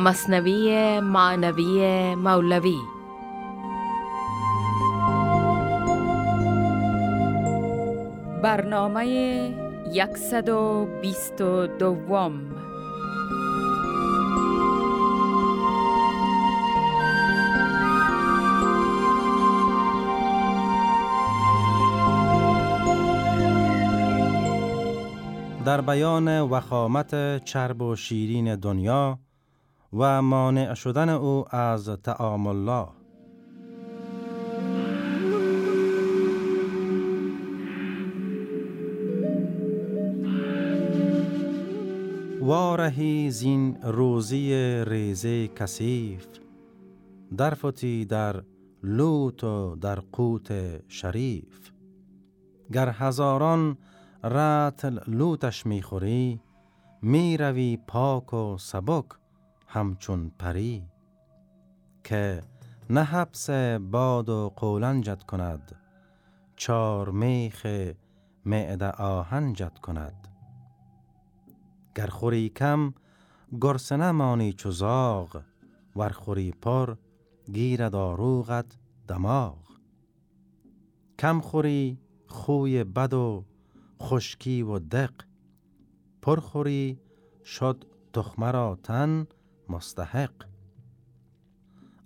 مصنوی معنوی مولوی. برنامه یکصد و بیست و دوم. در بیان وخامت چرب و شیرین دنیا و مانع شدن او از تعام الله. وارهی زین روزی ریزه کثیف درفتی در لوت و در قوت شریف. گر هزاران رتل لوتش می‌خوری می‌روی پاک و سبک. همچون پری که نه حبس باد و قولنجت کند چار میخ معده آهنجت کند. گر خوری کم گرسنه مانی چو زاغ ور خوری پر گیرد آروغت دماغ. کم خوری خوی بد و خشکی و دق. پرخوری شد تخمه را تن مستحق.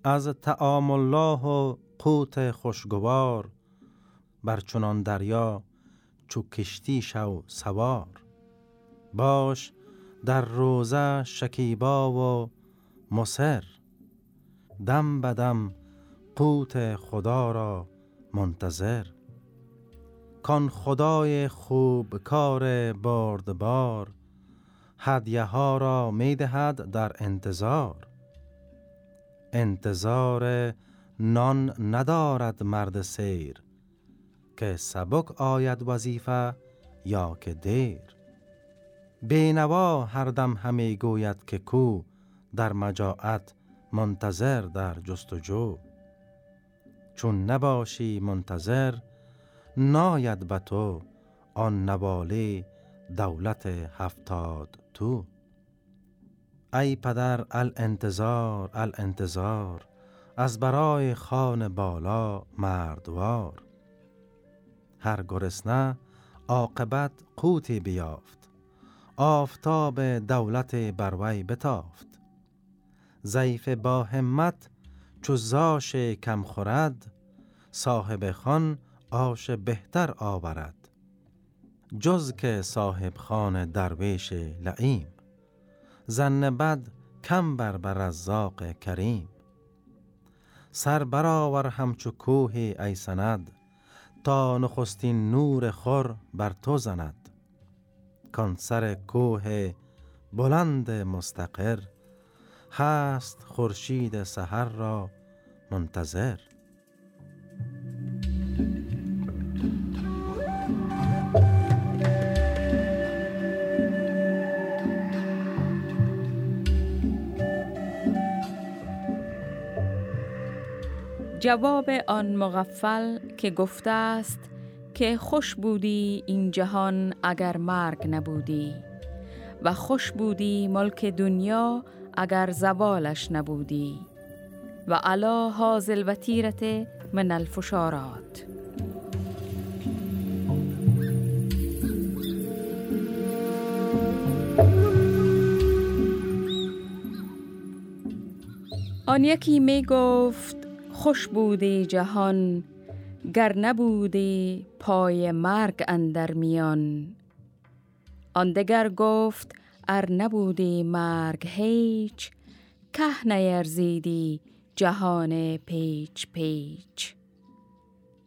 از تعام الله و قوت خوشگوار بر چنان دریا چو کشتی شو سوار. باش در روزه شکیبا و مصر دم بدم قوت خدا را منتظر. کان خدای خوب کار بردبار هدیه ها را می دهد در انتظار. انتظار نان ندارد مرد سیر که سبک آید وظیفه یا که دیر. بینوا هر دم همی گوید که کو در مجاعت منتظر در جستجو. چون نباشی منتظر ناید به تو آن نوالی دولت هفتاد. تو. ای پدر الانتظار الانتظار از برای خان بالا مردوار. هر گرسنه عاقبت قوتی بیافت آفتاب دولت بروی بتافت. ضعیف با همت چو زاش کم خورد صاحب خان آش بهتر آورد. جز که صاحب خان درویش لعیم زن بد کم بر رزاق کریم. سر برآور همچو کوه ای سند تا نخستین نور خور بر تو زند. کان سر کوه بلند مستقر هست خورشید سحر را منتظر. جواب آن مغفل که گفته است که خوش بودی این جهان اگر مرگ نبودی و خوش بودی ملک دنیا اگر زوالش نبودی و علا حاضل و تیرت من الفشارات. آن یکی می گفت خوش بودی جهان گر نبودی پای مرگ اندر میان. آن دگر گفت ار نبودی مرگ هیچ که نیرزیدی جهان پیچ پیچ.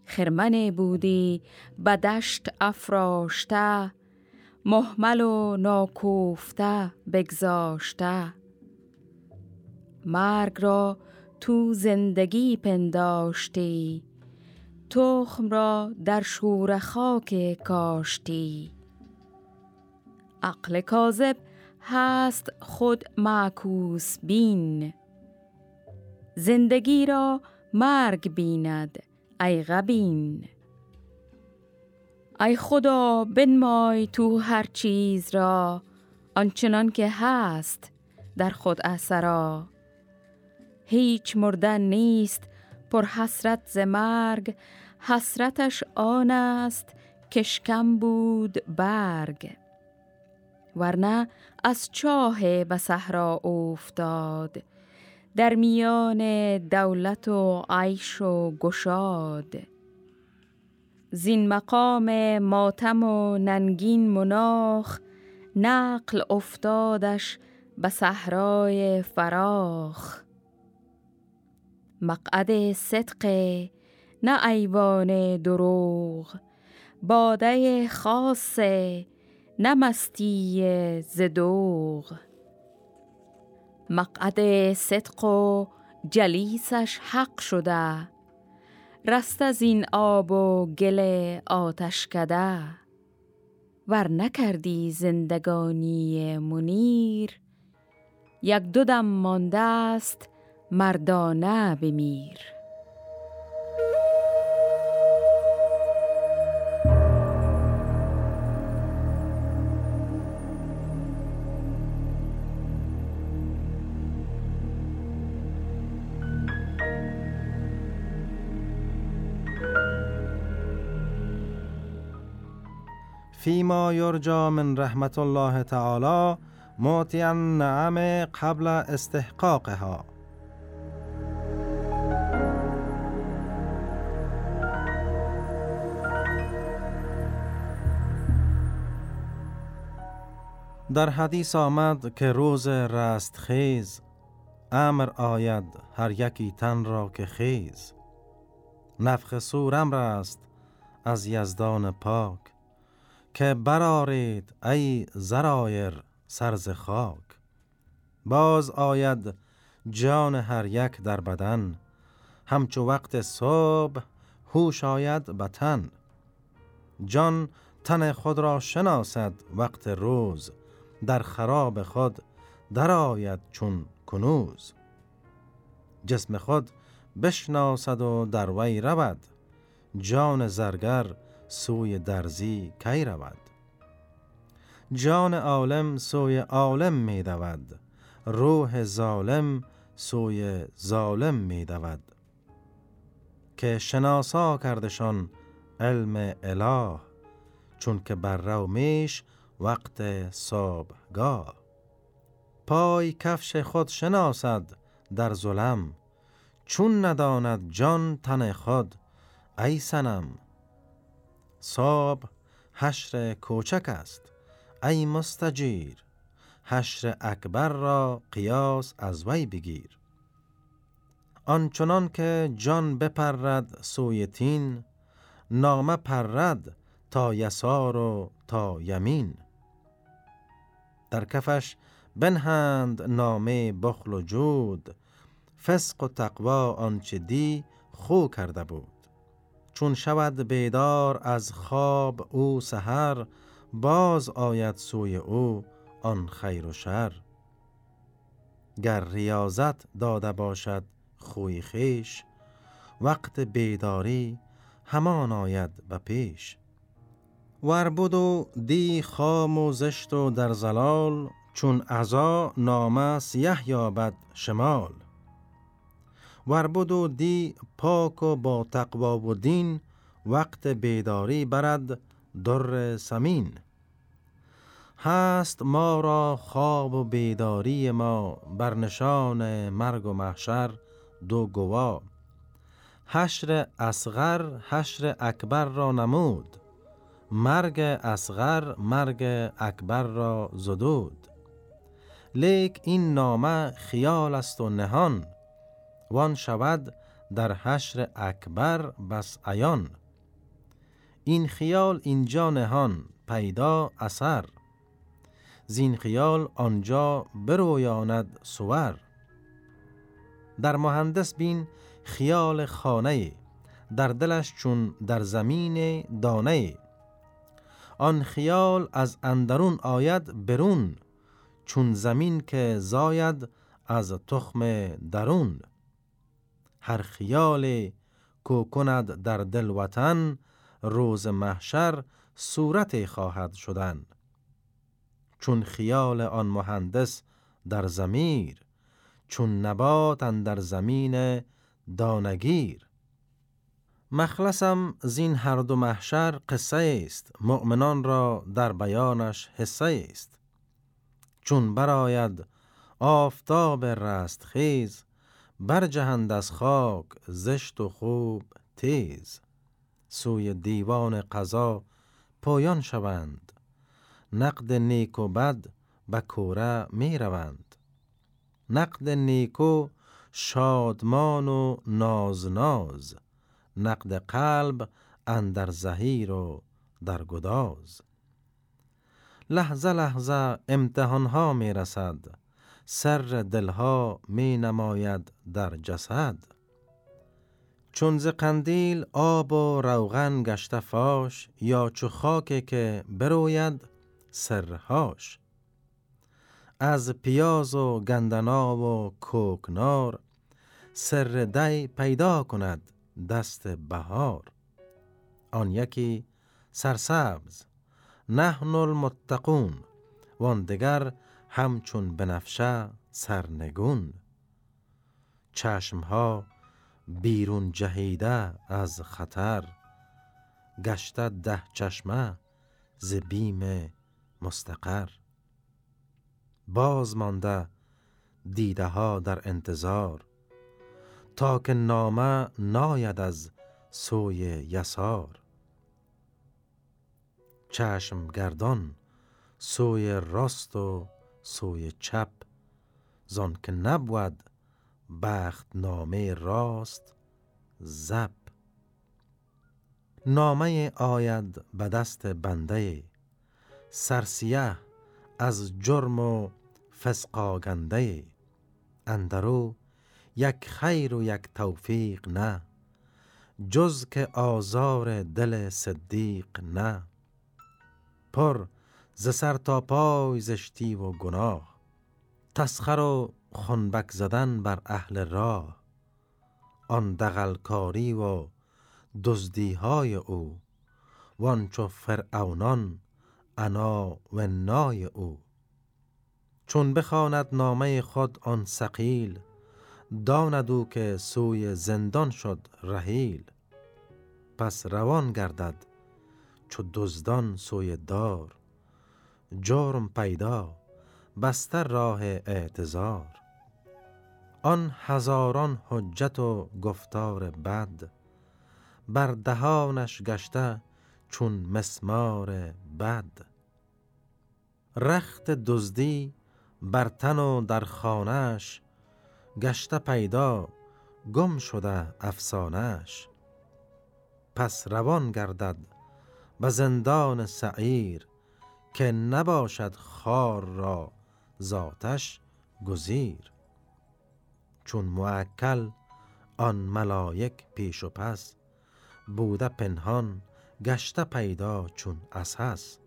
خرمن بودی بدشت افراشته محمل و ناکوفته بگذاشته. مرگ را تو زندگی پنداشتی تخم را در شور خاک کاشتی. عقل کاذب هست خود معکوس بین. زندگی را مرگ بیند ای غبین. ای خدا بنمای تو هر چیز را آنچنان که هست در خود اسرا هیچ مردن نیست. پر حسرت ز مرگ حسرتش آن است کشکم بود برگ. ورنه از چاه به صحرا افتاد در میان دولت و عیش و گشاد. زین مقام ماتم و ننگین مناخ نقل افتادش به صحرای فراخ. مقعد صدق نه ایوان دروغ باده خاصه نه مستی زدوغ مقعد صدق و جلیسش حق شده رست از این آب و گل آتش کده. ور نکردی زندگانی منیر یک دو دم مانده است مردانه بمیر. فيما يرجى من رحمة الله تعالى معطيا النعم قبل استحقاقها. در حدیث آمد که روز رستخیز امر آید هر یکی تن را که خیز. نفخ سور امر است از یزدان پاک که برارید ای زرایر سرز خاک. باز آید جان هر یک در بدن همچو وقت صبح هوش آید به تن. جان تن خود را شناسد وقت روز در خراب خود درآید چون کنوز. جسم خود بشناسد و در وی رود. جان زرگر سوی درزی کی رود؟ جان عالم سوی عالم می دود. روح ظالم سوی ظالم می دود. که شناسا کردشان علم اله چون که بر رو میش وقت صبحگاه. پای کفش خود شناسد در ظلم چون نداند جان تن خود ای سنم صاب حشر کوچک است ای مستجیر حشر اکبر را قیاس از وی بگیر. آنچنان که جان بپرد سوی تین نامه پرد تا یسار و تا یمین. در کفش بنهند نامه بخل و جود فسق و تقوا آنچه دی خو کرده بود. چون شود بیدار از خواب او سحر باز آید سوی او آن خیر و شر. گر ریاضت داده باشد خوی خیش وقت بیداری همان آید به پیش. ور و دی خام و زشت و در زلال چون عزا نامه سیه یابد شمال. ور و دی پاک و با تقوا و دین وقت بیداری برد در سمین. هست ما را خواب و بیداری ما بر نشان مرگ و محشر دو گوا. حشر اصغر حشر اکبر را نمود. مرگ اصغر مرگ اکبر را زدود. لیک این نامه خیال است و نهان. وان شود در حشر اکبر بس عیان. این خیال اینجا نهان پیدا اثر. زین خیال آنجا برویاند سور در مهندس بین خیال خانه در دلش چون در زمین دانه. آن خیال از اندرون آید برون چون زمین که زاید از تخم درون. هر خیال کو کند در دل وطن روز محشر صورت خواهد شدن. چون خیال آن مهندس در زمیر چون نبات در زمین دانگیر. مخلصم زین هر دو محشر قصه است. مؤمنان را در بیانش حصه است. چون براید آفتاب رست خیز جهند از خاک زشت و خوب تیز. سوی دیوان قضا پایان شوند. نقد نیک و بد به کوره می روند. نقد نیکو شادمان و ناز نقد قلب اندر زهیر و در گداز. لحظه لحظه امتحان ها می رسد سر دلها می نماید در جسد. چون ز قندیل آب و روغن گشته فاش یا چو خاک که بروید سرهاش از پیاز و گندنا و کوکنار سر دی پیدا کند دست بهار. آن یکی سرسبز نحن المتقون وان دگر همچون بنفشه سرنگون. چشمها بیرون جهیده از خطر گشته ده چشمه ز بیم مستقر. باز مانده دیده ها در انتظار تا که نامه ناید از سوی یسار. چشم گردان سوی راست و سوی چپ زان که نبود بخت نامه راست زب نامه آید به دست بنده سرسیه از جرم و فسقاگنده اندرو یک خیر و یک توفیق نه جز که آزار دل صدیق نه. پر ز سر تا پای زشتی و گناه تسخر و خنبک زدن بر اهل راه. آن دغلکاری و دزدی های او وان چو فرعونان انا و نای او. چون بخواند نامه خود آن سقیل داند او که سوی زندان شد رهیل پس روان گردد چو دزدان سوی دار. جرم پیدا بستر راه اعتظار آن هزاران حجت و گفتار بد بر دهانش گشته چون مسمار بد. رخت دزدی بر تن و در خانهش گشته پیدا گم شده افسانش پس روان گردد به زندان سعیر که نباشد خار را ذاتش گزیر. چون معکل آن ملایک پیش و پس بوده پنهان گشته پیدا چون اساس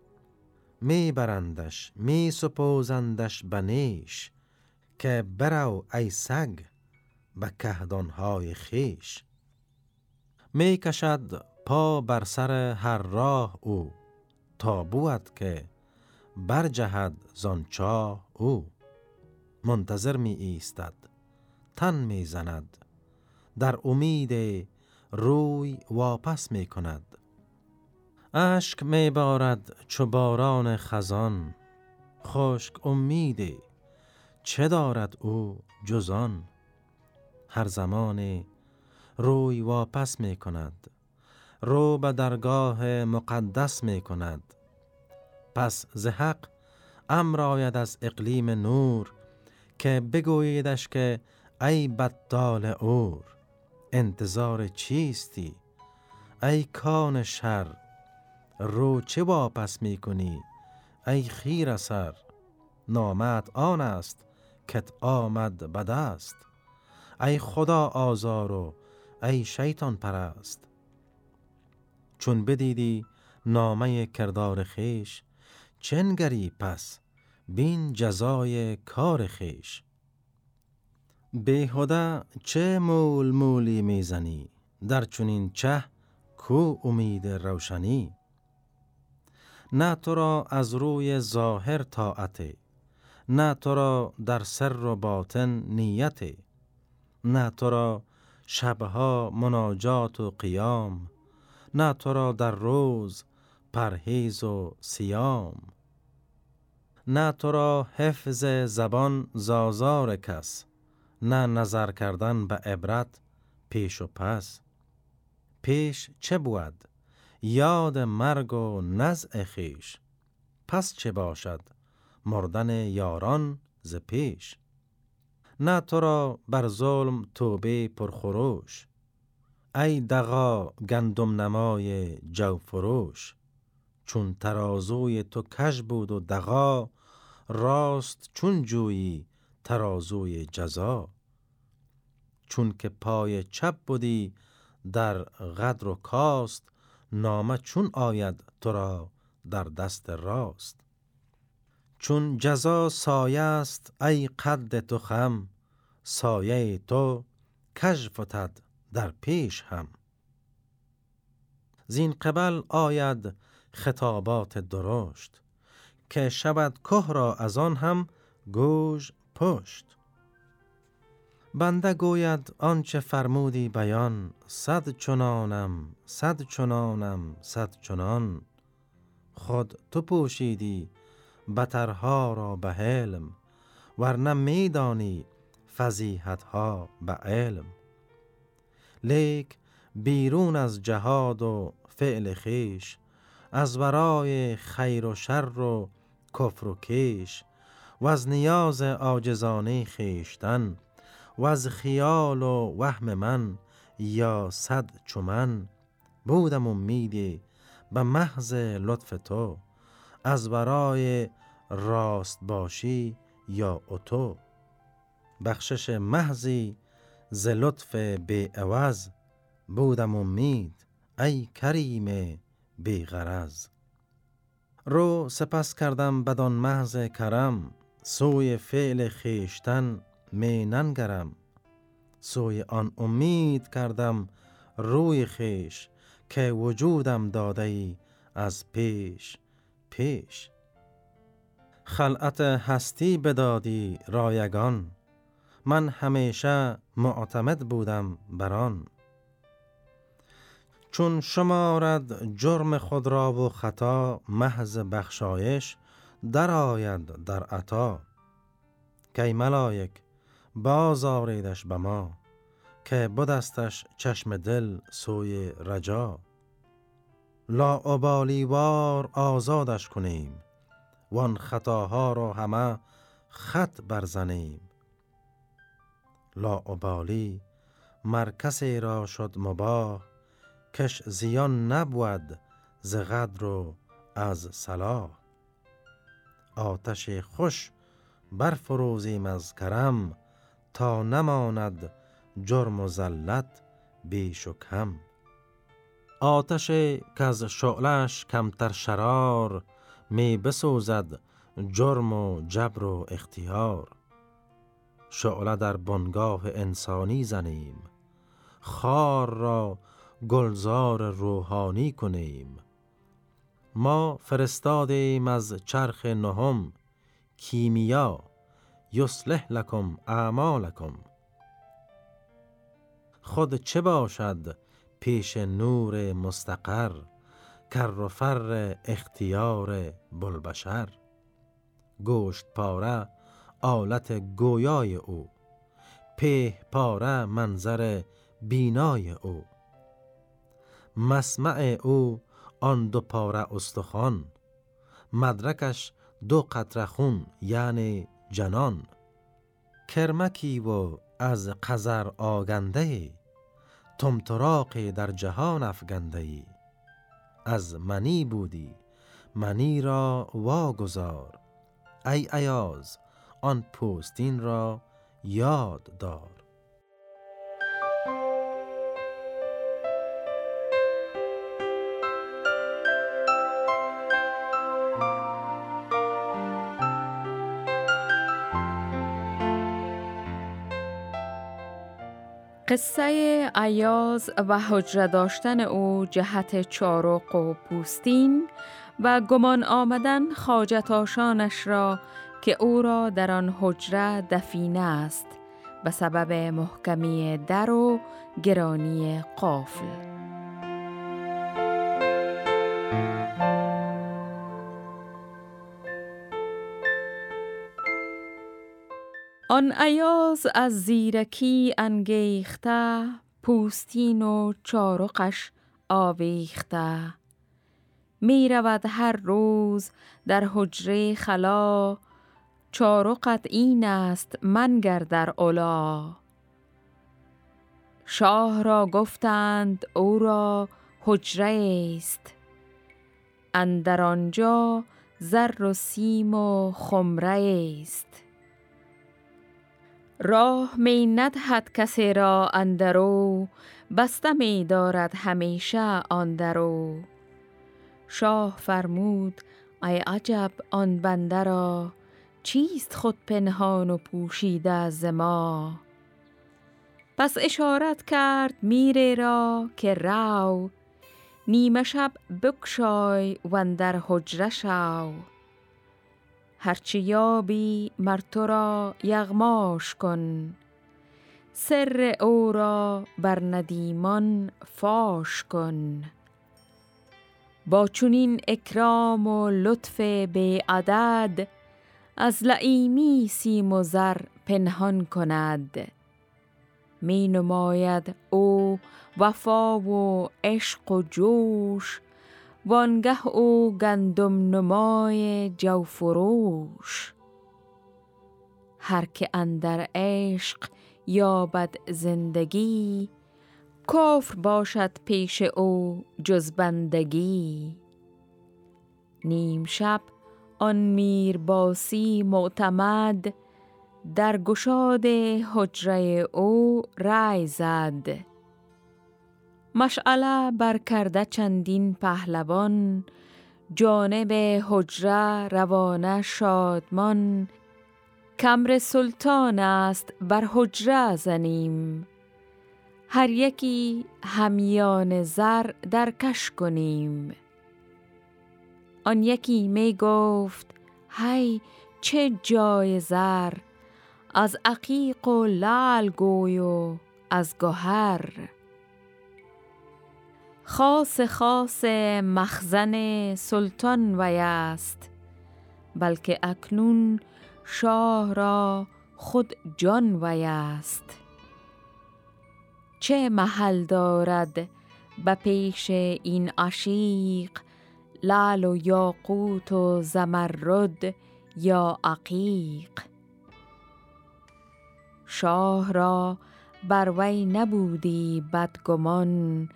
می برندش می سپوزندش بنیش که برو ای سگ به کهدانهای خیش. می کشد پا بر سر هر راه او تا بود که برجهد زانچاه او. منتظر می ایستد تن می زند در امید روی واپس می کند. اشک می بارد چو باران خزان خشک امیدی چه دارد او جزان هر زمان روی واپس می کند رو به درگاه مقدس می کند. پس ز حق امر آید از اقلیم نور که بگویدش که ای بدال اور انتظار چیستی؟ ای کان شر رو چه واپس می کنی؟ ای خیر سر نامت آن است کت آمد به دست ای خدا آزار و ای شیطان پرست. چون بدیدی نامه کردار خیش چنگری پس بین جزای کار خیش بیهوده چه مول مولی می‌زنی؟ در چونین چه کو امید روشنی؟ نه تو را از روی ظاهر طاعته نه تو را در سر و باطن نیت. نه تو را شبها مناجات و قیام. نه تو را در روز پرهیز و سیام نه تو را حفظ زبان زازار کس. نه نظر کردن به عبرت پیش و پس. پیش چه بود؟ یاد مرگ و نزع خیش. پس چه باشد؟ مردن یاران ز پیش. نه تو را بر ظلم توبه پرخروش. ای دغا گندم نمای جو فروش چون ترازوی تو کش بود و دغا راست چون جویی ترازوی جزا. چون که پای چپ بودی در قدر و کاست نامه چون آید تو را در دست راست. چون جزا سایه است ای قد تو خم سایه تو کژ فتد در پیش هم. زین قبل آید خطابات درشت که شود که را از آن هم گوش پشت. بنده گوید آنچه فرمودی بیان صد چنانم صد چنانم صد چنان. خود تو پوشیدی بترها را به حلم ورنه میدانی فضیحت ها به علم. لیک بیرون از جهاد و فعل خیش از ورای خیر و شر و کفر و کیش و از نیاز آجزانه خیشتن و از خیال و وهم من یا صد چمن. بودم امیدی به محض لطف تو. از برای راست باشی یا اتو. بخشش محضی ز لطف عوض. بودم امید ای کریم بی غرض. رو سپس کردم بدان محض کرم. سوی فعل خیشتن می ننگرم. سوی آن امید کردم روی خیش که وجودم داده ای از پیش. پیش. خلعت هستی بدادی رایگان. من همیشه معتمد بودم بران چون شمارد جرم خود را و خطا محض بخشایش درآید در عطا. کی ملائک باز آریدش به ما که بدستش چشم دل سوی رجا. لا وار آزادش کنیم وان خطاها را همه خط برزنیم. لا ابالی مرکسی را شد مباه کش زیان نبود ز قدر و از صلاح. آتش خوش برفروزیم از کرم تا نماند جرم و زلت بیش و کم. آتش که از شعلش کمتر شرار می بسوزد جرم و جبر و اختیار. شعله در بنگاه انسانی زنیم خار را گلزار روحانی کنیم. ما فرستادیم از چرخ نهم کیمیا یصلح لکم اعمالکم. خود چه باشد پیش نور مستقر کر و فر اختیار بلبشر. گوشت پاره آلت گویای او په پاره منظر بینای او. مسمع او آن دو پاره استخوان مدرکش دو قطره خون یعنی جنان. کرمکی و از قذر آگنده تمتراقی در جهان افگنده ای از منی بودی منی را واگذار. ای ایاز آن پوستین را یاد دار. قصه ایاز و حجره داشتن او جهت چارق و پوستین و گمان آمدن خاجت آشانش را که او را در آن حجره دفینه است به سبب محکمی در و گرانی قافل. آن ایاز از زیرکی انگیخته پوستین و چارقش آویخته. می رود هر روز در حجره خلا چارقت این است منگر در اولا شاه را گفتند او را حجره است اندر آنجا زر و سیم و خمره است راه می ندهد کسی را اندرو بسته می دارد همیشه آن درو شاه فرمود ای عجب آن بنده را چیست خود پنهان و پوشیده از ما؟ پس اشارت کرد میره را که رو نیمه شب بکشای و در حجره شو هرچی یابی مر تو را یغماش کن. سر او را بر ندیمان فاش کن. با چونین اکرام و لطف به عدد از لعیمی سیم و پنهان کند. می نماید او وفا و عشق و جوش وانگه او گندم نمای جوفروش. هر که اندر عشق یابد زندگی کفر باشد پیش او جز بندگی. نیم شب آن میر باسی معتمد در گشاد حجره او رای زد. مشعله بر کرده چندین پهلوان جانب حجره روانه شادمان. کمر سلطان است بر حجره زنیم. هر یکی همیان زر در کش کنیم. آن یکی می گفت هی چه جای زر! از عقیق و لال گوی و از گوهر خاص خاص مخزن سلطان وی است بلکه اکنون شاه را خود جان وی است. چه محل دارد به پیش این عشیق لال و یاقوت و زمرد یا عقیق؟ شاه را بر وی نبودی بدگمان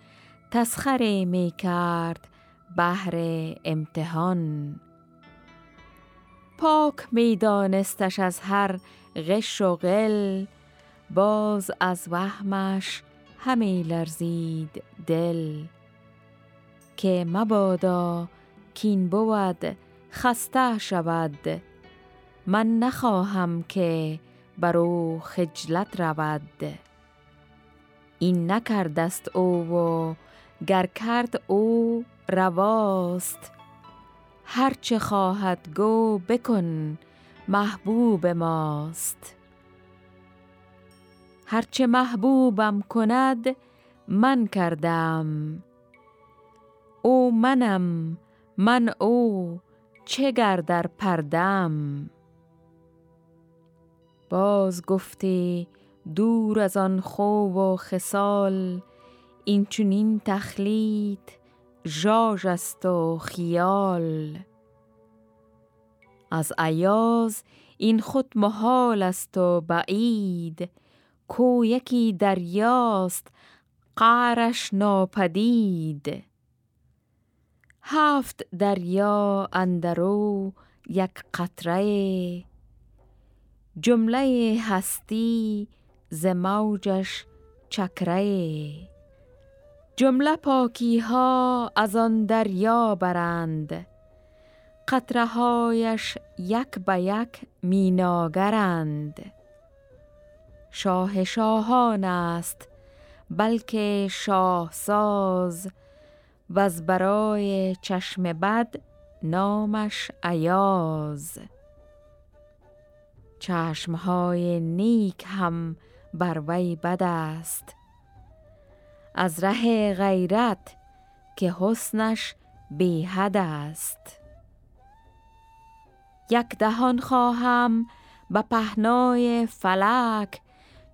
تسخره می کرد بهر امتحان. پاک می دانستش از هر غش و غل باز از وهمش همی لرزید دل. که مبادا کین بود خسته شود من نخواهم که برو خجلت رود. این نکردست او و گر کرد او رواست. هرچه خواهد گو بکن محبوب ماست. هرچه محبوبم کند من کردم. او منم من او چه در پردم. باز گفتی دور از آن خو و خسال این چونین تخلیط ژاژ است و خیال. از ایاز این خود محال است و بعید. کو یکی دریاست قعرش ناپدید. هفت دریا اندرو یک قطره. جمله هستی ز موجش چکره. جمله پاکی ها از آن دریا برند. قطره هایش یک به یک میناگرند. شاه شاهان است بلکه شاه ساز و از برای چشم بد نامش ایاز. چشمهای نیک هم بر وی بد است. از ره غیرت که حسنش بی حد است. یک دهان خواهم به پهنای فلک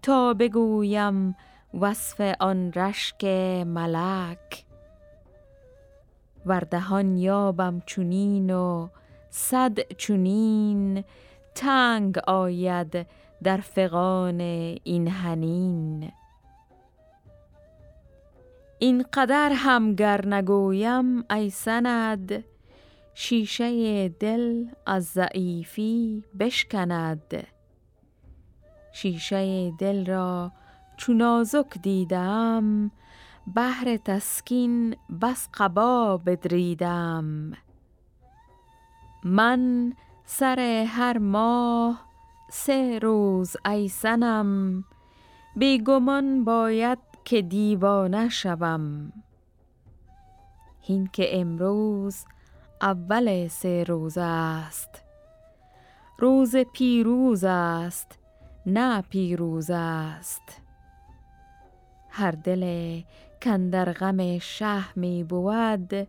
تا بگویم وصف آن رشک ملک. وردهان یابم چونین و صد چونین تنگ آید در فغان این هنین این قدر هم گر نگویم ای سند شیشه دل از ضعیفی بشکند. شیشه دل را چون نازک دیدم بهر تسکین بس قبا بدریدم. من سر هر ماه سه روز ای سنم بیگمان باید که دیوانه شوم. هین که امروز اول سه روز است. روز پیروز است نه پیروز است. هر دل کندر غم شه می بود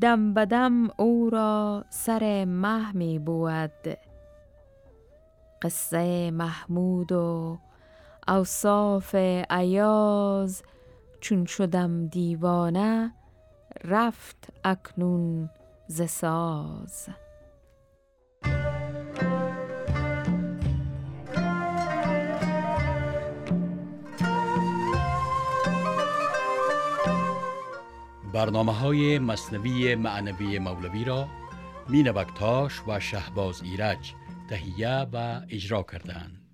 دم بدم او را سر مه می بود. قصه محمود و اوصاف ایاز چون شدم دیوانه رفت اکنون ز ساز برنامه های مصنوی معنوی مولوی را مینوکتاش و شهباز ایرج تهیه و اجرا کردند.